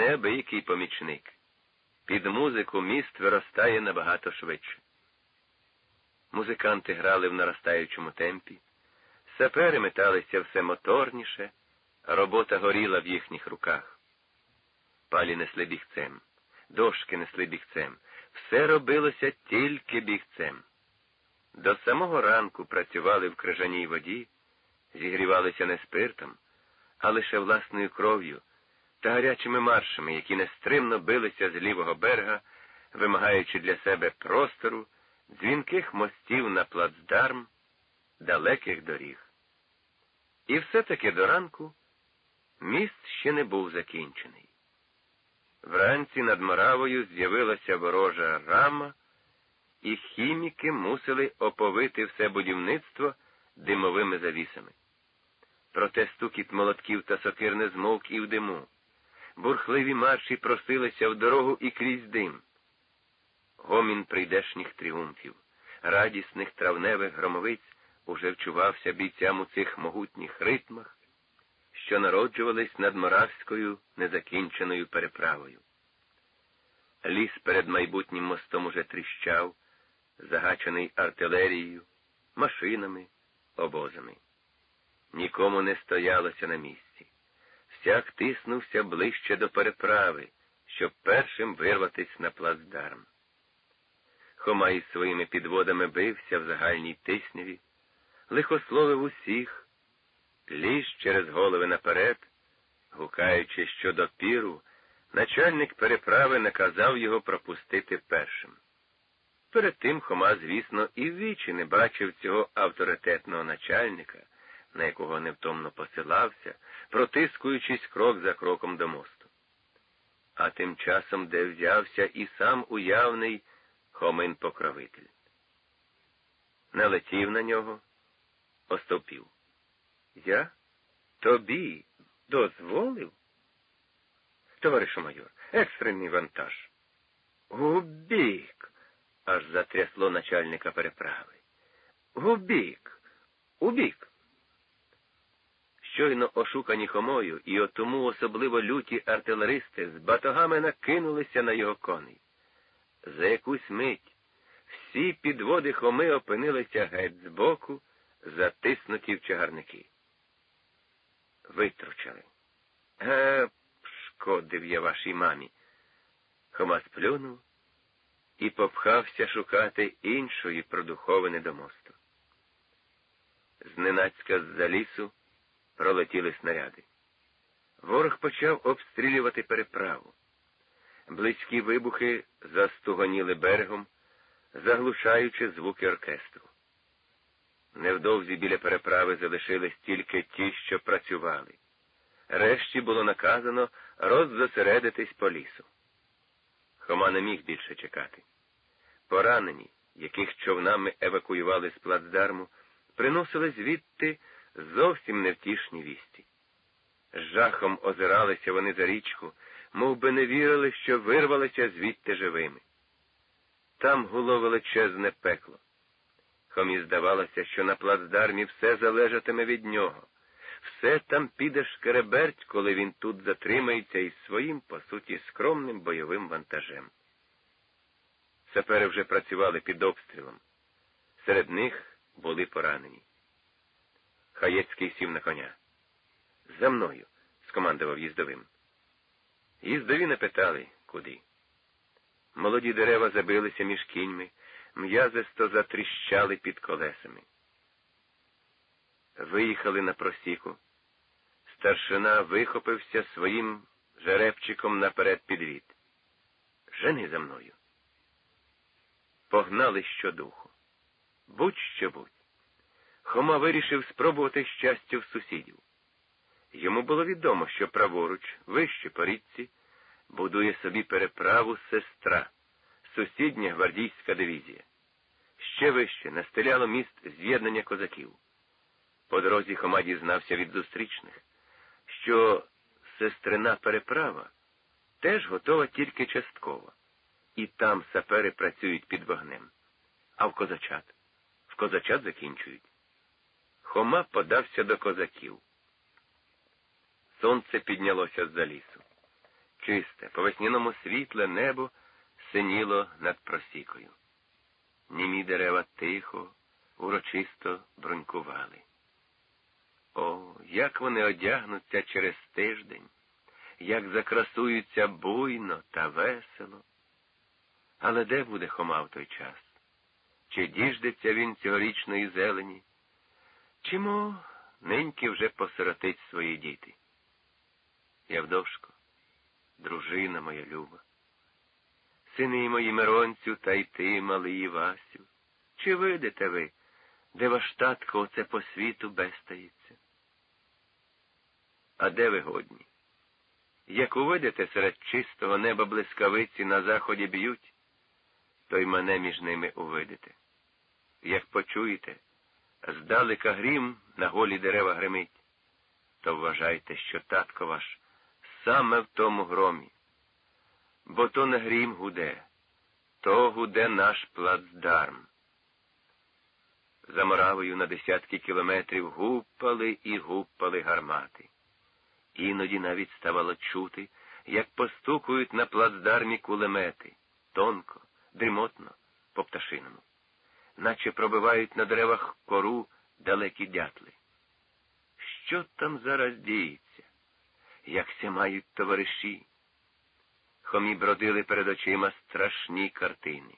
неабиякий помічник. Під музику міст виростає набагато швидше. Музиканти грали в наростаючому темпі, сапери металися все моторніше, робота горіла в їхніх руках. Палі несли бігцем, дошки несли бігцем, все робилося тільки бігцем. До самого ранку працювали в крижаній воді, зігрівалися не спиртом, а лише власною кров'ю та гарячими маршами, які нестримно билися з лівого берега, вимагаючи для себе простору, дзвінких мостів на плацдарм, далеких доріг. І все-таки до ранку міст ще не був закінчений. Вранці над Моравою з'явилася ворожа рама, і хіміки мусили оповити все будівництво димовими завісами. Проте стукіт молотків та сокир не змовк і в диму. Бурхливі марші просилися в дорогу і крізь дим. Гомін прийдешніх тріумфів, радісних травневих громовиць уже вчувався бійцям у цих могутніх ритмах, що народжувались над Моравською незакінченою переправою. Ліс перед майбутнім мостом уже тріщав, загачений артилерією, машинами, обозами. Нікому не стоялося на місці. Всяк тиснувся ближче до переправи, щоб першим вирватися на плацдарм. Хома із своїми підводами бився в загальній тисняві, лихословив усіх, ліз через голови наперед, гукаючи, що до піру, начальник переправи наказав його пропустити першим. Перед тим Хома, звісно, і вічі не бачив цього авторитетного начальника, на якого невтомно посилався, протискуючись крок за кроком до мосту. А тим часом де взявся і сам уявний Хомин покровитель. Налетів на нього, остовпів. Я тобі дозволив? Товаришу майор, екстрений вантаж. Губік, аж затрясло начальника переправи. Губік, убік. Щойно ошукані хомою, і от тому особливо люті артилеристи з батогами накинулися на його коней. За якусь мить всі підводи хоми опинилися геть збоку, затиснуті в чагарники. Витручали. Е, шкодив я вашій мамі. Хома сплюнув і попхався шукати іншої продуховини до мосту. Зненацька з-за лісу пролетіли снаряди. Ворог почав обстрілювати переправу. Близькі вибухи застугоніли берегом, заглушаючи звуки оркестру. Невдовзі біля переправи залишились тільки ті, що працювали. Решті було наказано роззосередитись по лісу. Хома не міг більше чекати. Поранені, яких човнами евакуювали з плацдарму, приносили звідти зовсім невтішні вісті. З жахом озиралися вони за річку, мов би не вірили, що вирвалися звідти живими. Там гуло величезне пекло. Хомі здавалося, що на плацдармі все залежатиме від нього. Все там піде шкереберть, коли він тут затримається із своїм, по суті, скромним бойовим вантажем. Сапери вже працювали під обстрілом. Серед них були поранені. Хаєцький сів на коня. За мною, скомандував їздовим. Їздові не питали, куди. Молоді дерева забилися між кіньми, м'язисто затріщали під колесами. Виїхали на просіку. Старшина вихопився своїм жеребчиком наперед підвід. Жени за мною. Погнали щодуху. Будь що будь. Хома вирішив спробувати щастя в сусідів. Йому було відомо, що праворуч, вище по річці, будує собі переправу сестра, сусідня гвардійська дивізія. Ще вище настеляло міст з'єднання козаків. По дорозі Хома дізнався від зустрічних, що сестрина переправа теж готова тільки частково, і там сапери працюють під вогнем. А в козачат? В козачат закінчують. Хома подався до козаків. Сонце піднялося з за лісу. чисте, по весняному світле небо синіло над просікою. Німі дерева тихо, урочисто брунькували. О, як вони одягнуться через тиждень, як закрасуються буйно та весело. Але де буде Хома в той час? Чи діждеться він цьогорічної зелені? Чому неньки вже посиротить свої діти? Явдошко, дружина моя люба, сини мої Миронцю, та й ти, малий Івасю, чи видите ви, де ваш татко оце по світу бестається? А де ви годні? Як увидите серед чистого неба блискавиці на заході б'ють, то й мене між ними увидите. Як почуєте, здалека грім на голі дерева гримить, то вважайте, що татко ваш саме в тому громі. Бо то не грім гуде, то гуде наш плацдарм. За Моравою на десятки кілометрів гупали і гупали гармати. Іноді навіть ставало чути, як постукують на плацдармі кулемети, тонко, дрімотно, по пташиному, наче пробивають на деревах кору далекі дятли. Що там зараз діється? Як ся мають товариші? Хомі бродили перед очима страшні картини.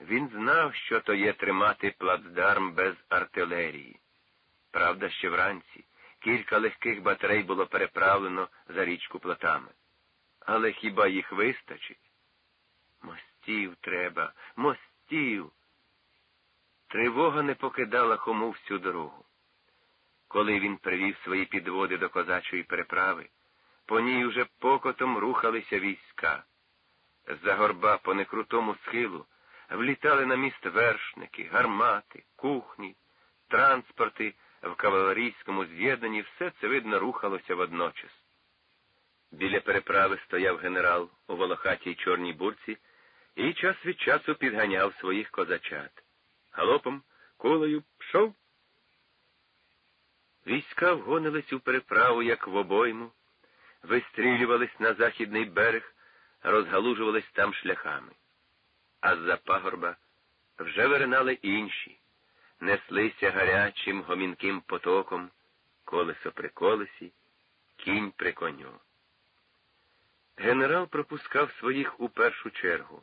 Він знав, що то є тримати плацдарм без артилерії. Правда, ще вранці кілька легких батарей було переправлено за річку плотами. Але хіба їх вистачить? Мостів треба, мостів. Тривога не покидала хому всю дорогу. Коли він привів свої підводи до козачої переправи, по ній уже покотом рухалися війська. З-за горба по некрутому схилу влітали на міст вершники, гармати, кухні, транспорти в кавалерійському з'єднанні все це видно рухалося водночас. Біля переправи стояв генерал у волохатій чорній бурці і час від часу підганяв своїх козачат. Галопом, кулею пшов. Війська вгонились у переправу, як в обойму, вистрілювались на західний берег, розгалужувались там шляхами. А з-за пагорба вже виринали інші, неслися гарячим гомінким потоком, колесо при колесі, кінь при коню. Генерал пропускав своїх у першу чергу.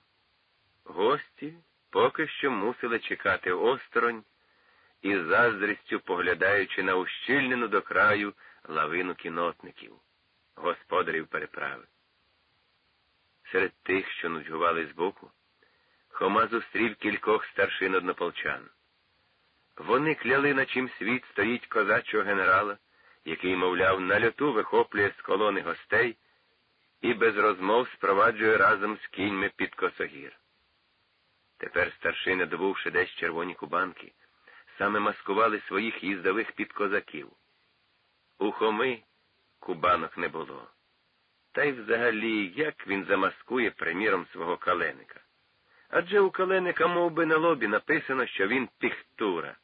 Гості поки що мусили чекати осторонь і заздрістю поглядаючи на ущільнену до краю лавину кінотників, господарів переправи. Серед тих, що нудьгували збоку, Хома зустрів кількох старшин однополчан. Вони кляли, на чим світ стоїть козачого генерала, який, мовляв, на льоту вихоплює з колони гостей і без розмов спроваджує разом з кіньми під косогір. Тепер старшини, добувши десь червоні кубанки, саме маскували своїх їздових підкозаків. У Хоми кубанок не було. Та й взагалі, як він замаскує приміром свого каленика. Адже у каленика мов би, на лобі написано, що він піхтура.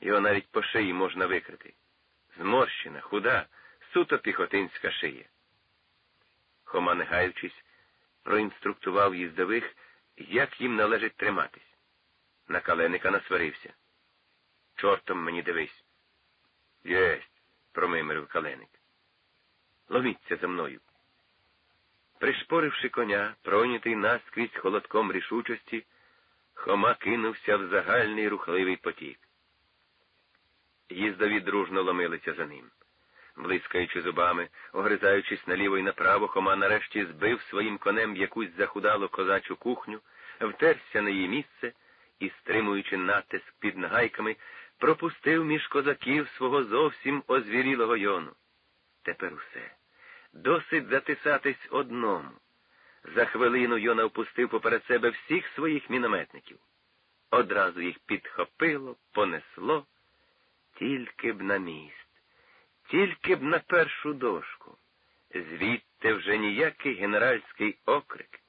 Його навіть по шиї можна викрити. Зморщена, худа, суто піхотинська шия. Хома, не гаючись, проінструктував їздових, як їм належить триматись. На каленика насварився. Чортом мені дивись. Єсть, промимирив каленик. Ловіться за мною. Пришпоривши коня, пройнятий наскрізь холодком рішучості, Хома кинувся в загальний рухливий потік. Їздові дружно ломилися за ним. Блискаючи зубами, огризаючись наліво і направо, Хома нарешті збив своїм конем якусь захудалу козачу кухню, втерся на її місце і, стримуючи натиск під нагайками, пропустив між козаків свого зовсім озвірілого йону. Тепер усе. Досить затисатись одному. За хвилину Йона впустив поперед себе всіх своїх мінометників. Одразу їх підхопило, понесло, тільки б на міст, тільки б на першу дошку. Звідти вже ніякий генеральський окрик,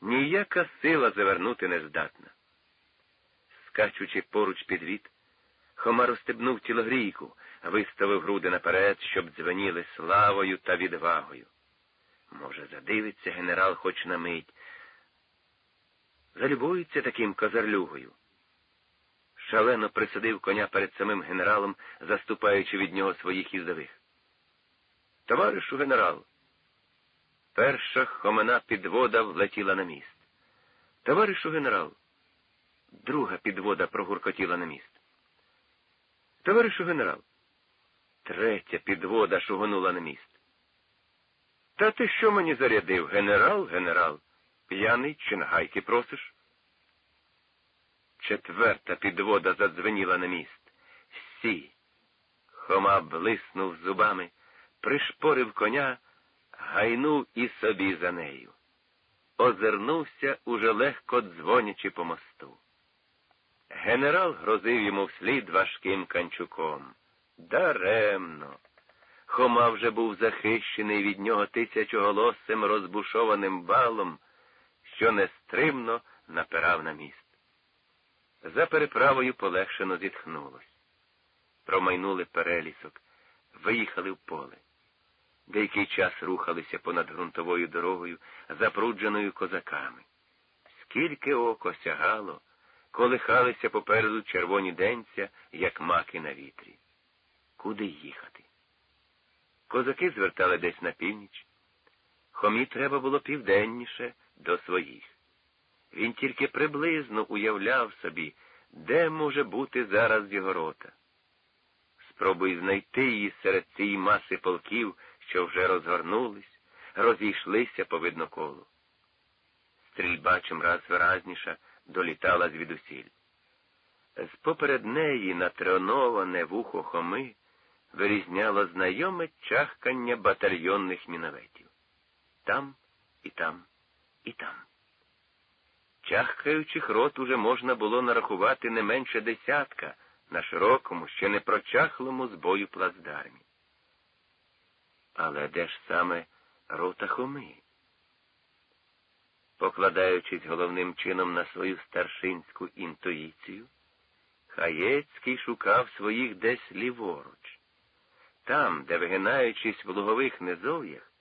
ніяка сила завернути не здатна. Скачучи поруч підвід, Хома розстебнув тілогрійку, виставив груди наперед, щоб дзвеніли славою та відвагою. Може, задивиться генерал хоч на мить. Залюбується таким козарлюгою. Шалено присадив коня перед самим генералом, заступаючи від нього своїх їздових. Товаришу генерал. Перша хомена підвода влетіла на міст. Товаришу генерал. Друга підвода прогуркотіла на міст. Товаришу генерал. Третя підвода шугонула на міст. Та ти що мені зарядив? Генерал, генерал? П'яний чи на просиш? Четверта підвода задзвеніла на міст. Сі. Хома блиснув зубами, пришпорив коня, гайнув і собі за нею. Озирнувся, уже легко дзвонячи по мосту. Генерал грозив йому вслід важким канчуком. Даремно. Хома вже був захищений від нього тисячоголосим розбушованим балом, що нестримно напирав на міст. За переправою полегшено зітхнулось. Промайнули перелісок, виїхали в поле. Деякий час рухалися понад ґрунтовою дорогою, запрудженою козаками. Скільки око сягало, колихалися попереду червоні денця, як маки на вітрі. Куди їхати? Козаки звертали десь на північ. Хомі треба було південніше до своїх. Він тільки приблизно уявляв собі, де може бути зараз його рота. Спробуй знайти її серед цієї маси полків, що вже розгорнулись, розійшлися по видноколу. Стрільба чимраз виразніша долітала звідусіль. З поперед неї натреноване вухо хоми вирізняло знайоме чахкання батальйонних мінометів. Там і там, і там. Чахкаючих рот уже можна було нарахувати не менше десятка на широкому, ще не прочахлому збою плацдармі. Але де ж саме рота Хоми? Покладаючись головним чином на свою старшинську інтуїцію, Хаєцький шукав своїх десь ліворуч. Там, де, вигинаючись в лугових низов'ях,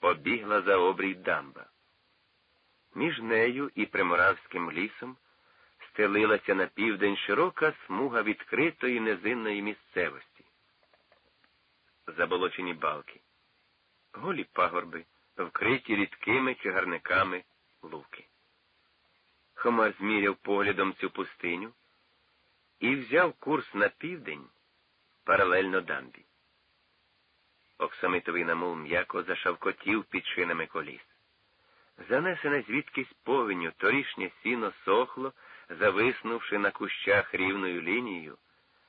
побігла за обрій дамба. Між нею і Приморавським лісом стелилася на південь широка смуга відкритої низинної місцевості. Заболочені балки, голі пагорби, вкриті рідкими чагарниками луки. Хома зміряв поглядом цю пустиню і взяв курс на південь паралельно дамбі. Оксамитовий намул м'яко зашавкотів під шинами коліс. Занесене звідкись повеню торішнє сіно сохло, зависнувши на кущах рівною лінією,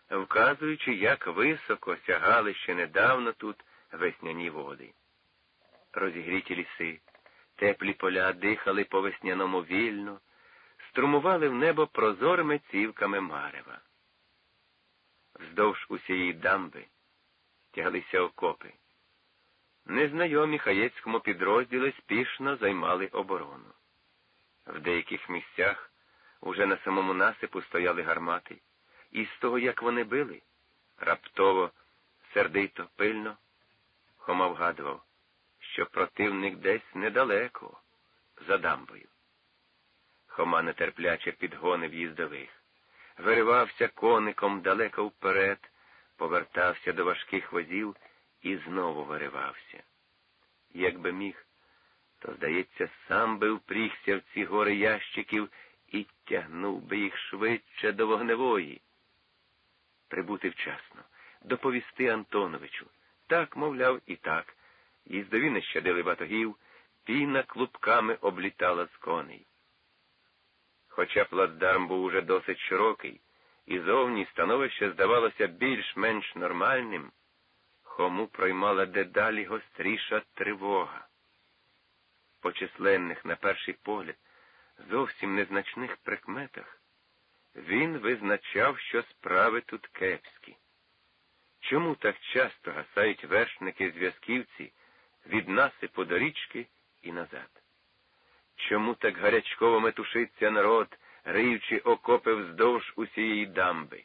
вказуючи, як високо сягали ще недавно тут весняні води. Розігріті ліси, теплі поля дихали по весняному вільно, струмували в небо прозорими цівками марева. Вздовж усієї дамби тяглися окопи. Незнайомі хаєцькому підрозділи спішно займали оборону. В деяких місцях уже на самому насипу стояли гармати, і з того, як вони били, раптово, сердито, пильно, Хома вгадував, що противник десь недалеко, за дамбою. Хома нетерпляче підгонив їздових, виривався коником далеко вперед, повертався до важких возів і знову виривався. Якби міг, то, здається, сам би впрігся в ці гори ящиків і тягнув би їх швидше до вогневої. Прибути вчасно, доповісти Антоновичу. Так, мовляв, і так. Їздові не щадили батогів, піна клубками облітала з коней. Хоча плацдарм був уже досить широкий, і зовні становище здавалося більш-менш нормальним, Хому проймала дедалі гостріша тривога. По численних, на перший погляд, зовсім незначних прикметах, він визначав, що справи тут кепські. Чому так часто гасають вершники зв'язківці від насипу до річки і назад? Чому так гарячково метушиться народ, риючи окопи вздовж усієї дамби?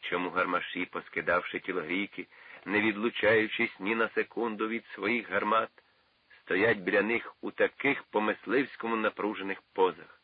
Чому гармаші, поскидавши тілогрійки, не відлучаючись ні на секунду від своїх гармат, стоять біля них у таких по мисливському напружених позах.